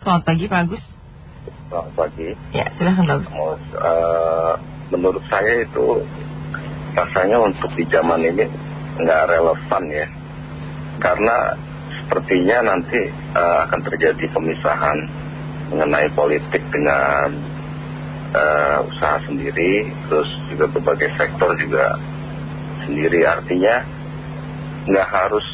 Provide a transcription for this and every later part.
Selamat pagi Pak Agus. Selamat pagi. Ya, silahkan Pak Agus. Uh, menurut saya itu rasanya untuk di zaman ini nggak relevan ya. Karena sepertinya nanti uh, akan terjadi pemisahan mengenai politik dengan uh, usaha sendiri, terus juga berbagai sektor juga sendiri. Artinya nggak harus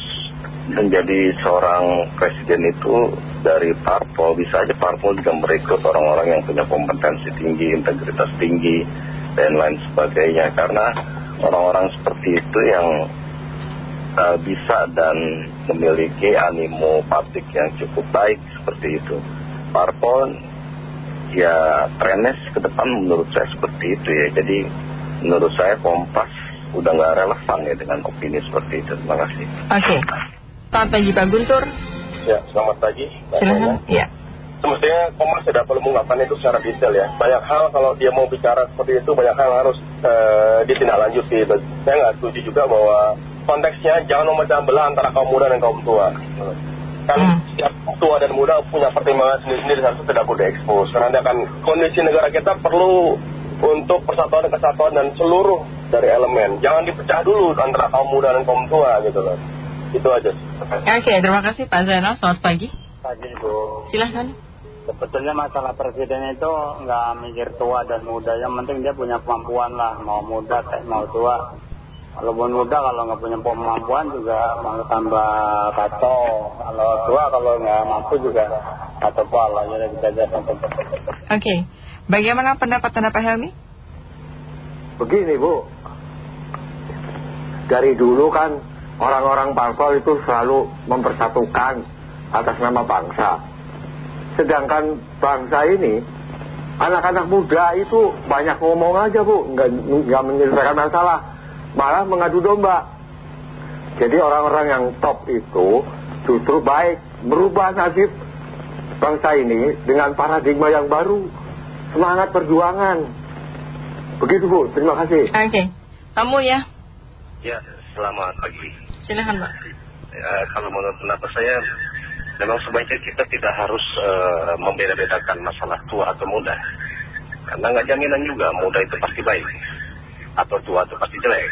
menjadi seorang presiden itu dari parpol bisa aja parpol juga merekrut orang-orang yang punya kompetensi tinggi, integritas tinggi dan lain sebagainya. Karena orang-orang seperti itu yang uh, bisa dan memiliki animo publik yang cukup baik seperti itu. Parpol ya trennya ke depan menurut saya seperti itu ya. Jadi menurut saya kompas udah nggak relevan ya dengan opini seperti itu. Terima kasih. Oke. Selamat pagi Pak Guntur. Ya, selamat pagi. Silahkan. Ya. Semestinya Kompas tidak perlu mengungkapkan itu secara detail ya. Banyak hal kalau dia mau bicara seperti itu, banyak hal harus uh, ditindaklanjuti. Saya nggak setuju juga bahwa konteksnya jangan memecah belah antara kaum muda dan kaum tua. Kan hmm. setiap tua dan muda punya pertimbangan sendiri-sendiri seharusnya tidak boleh diekspos. Karena nanti akan kondisi negara kita perlu untuk persatuan dan kesatuan dan seluruh dari elemen. Jangan dipecah dulu antara kaum muda dan kaum tua gitu loh. Itu aja. Oke, terima kasih Pak Zainal. Selamat pagi. Pagi, Bu. Silahkan. Sebetulnya masalah presiden itu nggak mikir tua dan muda. Yang penting dia punya kemampuan lah. Mau muda, mau tua. Kalau muda kalau nggak punya kemampuan juga mau tambah kacau. Kalau tua kalau nggak mampu juga kacau pala. Jadi kita jatuh. Oke. Bagaimana pendapat Anda Pak Helmi? Begini Bu. Dari dulu kan orang-orang parpol itu selalu mempersatukan atas nama bangsa. Sedangkan bangsa ini, anak-anak muda itu banyak ngomong aja bu, nggak, nggak menyelesaikan masalah, malah mengadu domba. Jadi orang-orang yang top itu justru baik, merubah nasib bangsa ini dengan paradigma yang baru, semangat perjuangan. Begitu bu, terima kasih. Oke, kamu ya? Ya, selamat pagi. Silahkan Pak. Ya, kalau menurut pendapat saya, memang sebaiknya kita tidak harus uh, membeda-bedakan masalah tua atau muda. Karena nggak jaminan juga muda itu pasti baik. Atau tua itu pasti jelek.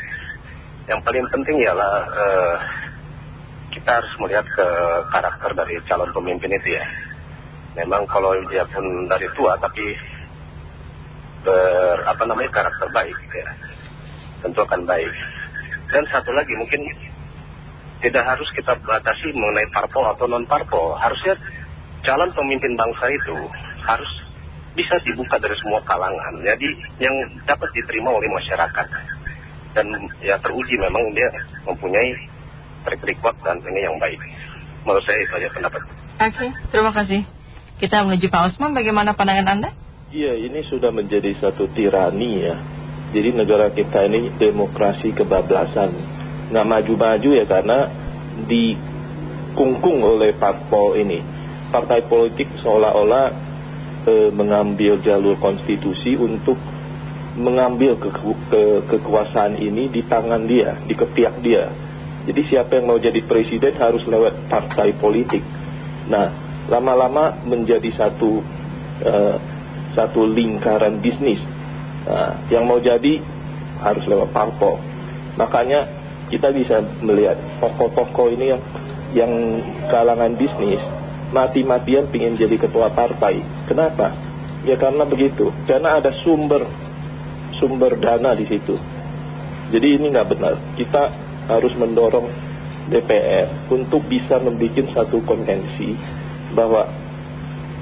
Yang paling penting ialah uh, kita harus melihat ke karakter dari calon pemimpin itu ya. Memang kalau dia pun dari tua tapi ber, apa namanya karakter baik ya. Tentu akan baik. Dan satu lagi mungkin tidak harus kita batasi mengenai parpol atau non parpol. Harusnya calon pemimpin bangsa itu harus bisa dibuka dari semua kalangan. Jadi yang dapat diterima oleh masyarakat. Dan ya teruji memang dia mempunyai track record dan ini yang baik. Menurut saya itu aja pendapat. Oke, terima kasih. Kita menuju Pak Osman, bagaimana pandangan Anda? Iya, ini sudah menjadi satu tirani ya. Jadi negara kita ini demokrasi kebablasan nggak maju-maju ya karena dikungkung oleh parpol ini. Partai politik seolah-olah e, mengambil jalur konstitusi untuk mengambil ke, ke, kekuasaan ini di tangan dia, di ketiak dia. Jadi siapa yang mau jadi presiden harus lewat partai politik. Nah, lama-lama menjadi satu e, satu lingkaran bisnis. Nah, yang mau jadi harus lewat parpol. Makanya kita bisa melihat tokoh-tokoh ini yang yang kalangan bisnis mati-matian ingin jadi ketua partai. Kenapa? Ya karena begitu. Karena ada sumber sumber dana di situ. Jadi ini nggak benar. Kita harus mendorong DPR untuk bisa membuat satu konvensi bahwa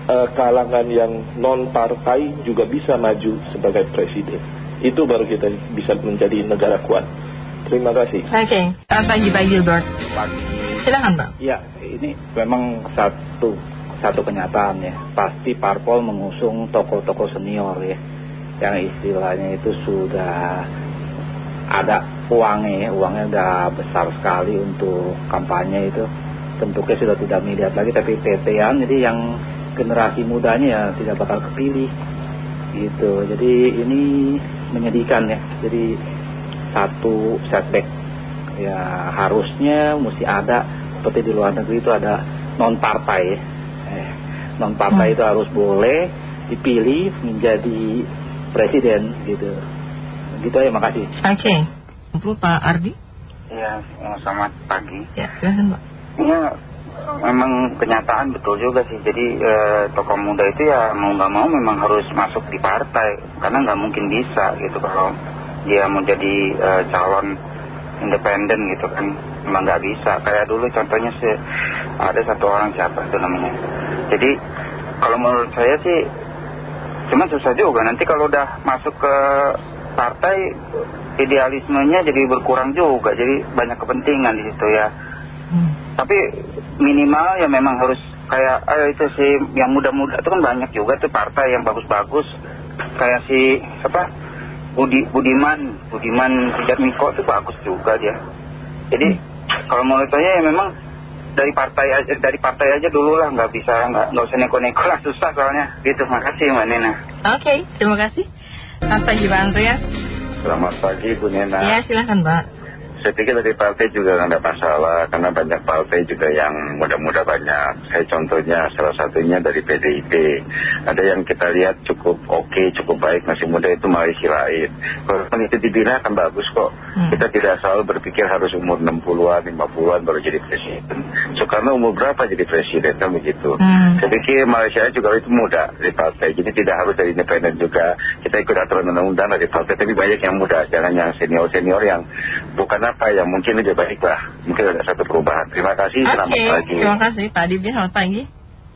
eh, kalangan yang non partai juga bisa maju sebagai presiden. Itu baru kita bisa menjadi negara kuat. Terima kasih. Oke, okay. selamat pagi Pak Gilbert. Pagi. Silakan Pak. Ya, ini memang satu satu kenyataan ya. Pasti parpol mengusung tokoh-tokoh senior ya, yang istilahnya itu sudah ada uangnya, ya. uangnya udah besar sekali untuk kampanye itu. Bentuknya sudah tidak melihat lagi, tapi PPan jadi yang generasi mudanya ya tidak bakal kepilih gitu. Jadi ini menyedihkan ya. Jadi satu setback ya harusnya mesti ada seperti di luar negeri itu ada non partai eh, non partai Hmm. itu harus boleh dipilih menjadi presiden gitu gitu ya makasih Oke. Perlu Pak Ardi? Iya, selamat pagi. Ya, silahkan Pak. Iya, memang kenyataan betul juga sih. Jadi eh, tokoh muda itu ya mau nggak mau memang harus masuk di partai, karena nggak mungkin bisa gitu kalau dia mau jadi eh, calon independen gitu kan, memang nggak bisa. Kayak dulu contohnya sih ada satu orang siapa itu namanya. Jadi kalau menurut saya sih, cuman susah juga nanti kalau udah masuk ke partai idealismenya jadi berkurang juga, jadi banyak kepentingan di situ ya. Hmm. Tapi minimal ya memang harus kayak eh, itu sih yang muda-muda itu kan banyak juga tuh partai yang bagus-bagus kayak si apa Budi Budiman Budiman Sujatmiko itu bagus juga dia. Jadi kalau menurut saya ya memang dari partai aja dari partai aja dulu lah nggak bisa nggak nggak usah neko-neko lah susah soalnya gitu. Makasih Mbak Nina. Oke, terima kasih. Selamat pagi Pak Andreas. Selamat pagi Bu Nena. Ya, silahkan Pak. Saya pikir dari partai juga nggak ada masalah karena banyak partai juga yang muda-muda banyak. Saya contohnya salah satunya dari PDIP. Ada yang kita lihat cukup oke, cukup baik masih muda itu Malaysia Sirait. Kalau itu dibina akan bagus kok. Hmm. Kita tidak selalu berpikir harus umur 60-an, 50-an baru jadi presiden. Soekarno umur berapa jadi presiden kan begitu. Hmm. Saya pikir Malaysia juga itu muda dari partai. Jadi tidak harus dari independen juga. Kita ikut aturan undang-undang dari partai. Tapi banyak yang muda. Jangan yang senior-senior yang bukan apa yang mungkin lebih baik lah. Mungkin ada satu perubahan. Terima kasih. Selamat pagi. terima kasih Pak Adibin. Selamat pagi.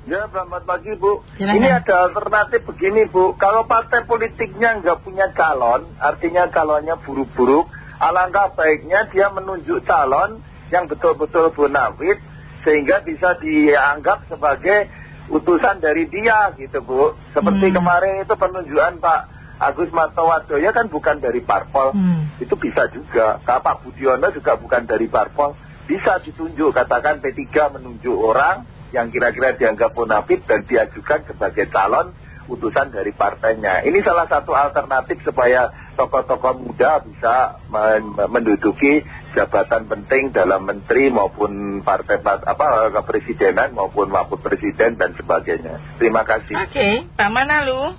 Ya, selamat pagi Bu. Ini ada alternatif begini Bu. Kalau partai politiknya nggak punya calon, artinya calonnya buruk-buruk, alangkah baiknya dia menunjuk calon yang betul-betul bonafit sehingga bisa dianggap sebagai utusan dari dia gitu Bu. Seperti Hmm. kemarin itu penunjukan Pak Agus Martowadoyo kan bukan dari parpol. Hmm. Itu bisa juga. Kak Pak Budiono juga bukan dari parpol. Bisa ditunjuk, katakan P3 menunjuk orang yang kira-kira dianggap bonafit dan diajukan sebagai calon utusan dari partainya. Ini salah satu alternatif supaya tokoh-tokoh muda bisa men- menduduki jabatan penting dalam menteri maupun partai part- apa kepresidenan maupun wakil presiden dan sebagainya. Terima kasih. Oke, Pak Manalu.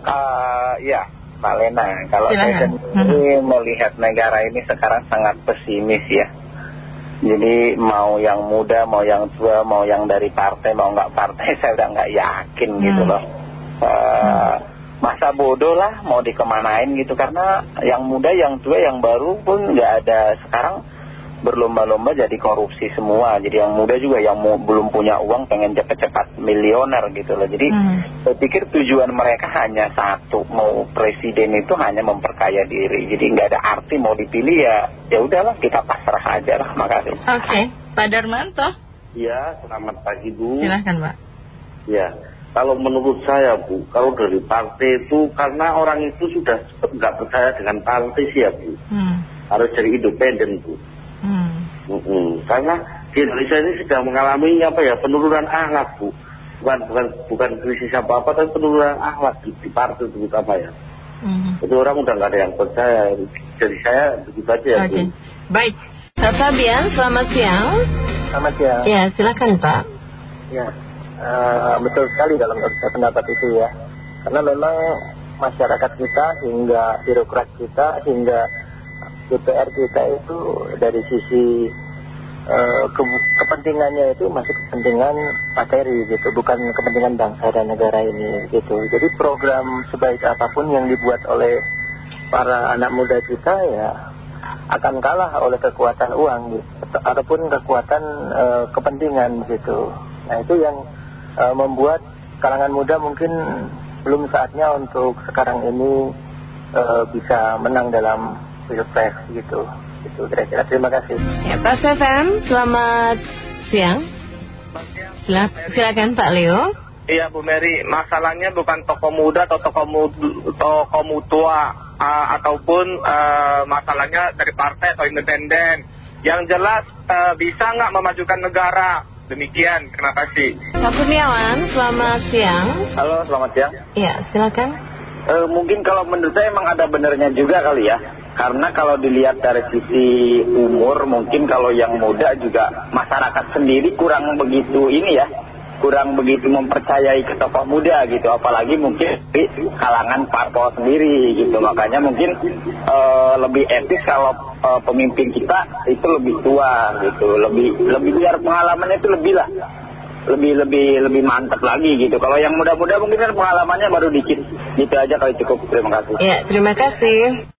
Ah, ya, Mbak Lena, kalau saya Silakan. sendiri melihat negara ini sekarang sangat pesimis ya. Jadi mau yang muda, mau yang tua, mau yang dari partai, mau nggak partai, saya udah nggak yakin gitu Hmm. loh. Eh, masa bodoh lah mau dikemanain gitu karena yang muda, yang tua, yang baru pun nggak ada sekarang berlomba-lomba jadi korupsi semua. Jadi yang muda juga yang mu- belum punya uang pengen cepat-cepat milioner gitu loh. Jadi Hmm. saya pikir tujuan mereka hanya satu, mau presiden itu hanya memperkaya diri. Jadi nggak ada arti mau dipilih ya, ya udahlah kita pasrah aja lah. Makasih. Oke, Pak Darmanto. Ya, selamat pagi Bu. Silahkan Pak. Ya, kalau menurut saya Bu, kalau dari partai itu karena orang itu sudah nggak percaya dengan partai sih ya Bu. Hmm. Harus jadi independen Bu. Hmm. Mm-mm. Karena di Indonesia ini sedang mengalami apa ya penurunan akhlak Bu. Bukan bukan bukan krisis apa apa tapi penurunan akhlak di, di partai terutama ya. Hmm. Itu orang udah nggak ada yang percaya. Jadi saya begitu aja ya Oke, Bu. baik. Pak Fabian, selamat siang. Selamat siang. Ya, silakan Pak. Ya, eh, betul sekali dalam pendapat itu ya. Karena memang masyarakat kita hingga birokrat kita hingga DPR kita itu dari sisi eh, ke- kepentingannya itu masih kepentingan materi gitu, bukan kepentingan bangsa dan negara ini gitu. Jadi program sebaik apa pun yang dibuat oleh para anak muda kita ya akan kalah oleh kekuatan uang gitu, ataupun kekuatan eh, kepentingan gitu. Nah itu yang eh, membuat kalangan muda mungkin belum saatnya untuk sekarang ini eh, bisa menang dalam pilpres gitu. Itu kira-kira. Terima kasih. Ya, Pak FM, selamat siang. Sila- silakan Pak Leo. Iya Bu Mary, masalahnya bukan tokoh muda atau tokoh muda, tokoh mutua ah, ataupun masalahnya dari partai atau independen. Yang jelas eh, bisa nggak memajukan negara. Demikian, terima kasih. Pak Kurniawan, selamat siang. Halo, selamat siang. Ya, silakan. Eh, mungkin kalau menurut saya emang ada benernya juga kali ya. Karena kalau dilihat dari sisi umur, mungkin kalau yang muda juga masyarakat sendiri kurang begitu ini ya. Kurang begitu mempercayai ke tokoh muda gitu. Apalagi mungkin di kalangan parpol sendiri gitu. Makanya mungkin eh, lebih etis kalau eh, pemimpin kita itu lebih tua gitu. Lebih lebih biar pengalamannya itu lebih lah. Lebih lebih lebih mantap lagi gitu. Kalau yang muda-muda mungkin kan pengalamannya baru dikit. Gitu aja kali cukup. Terima kasih. Ya, terima kasih.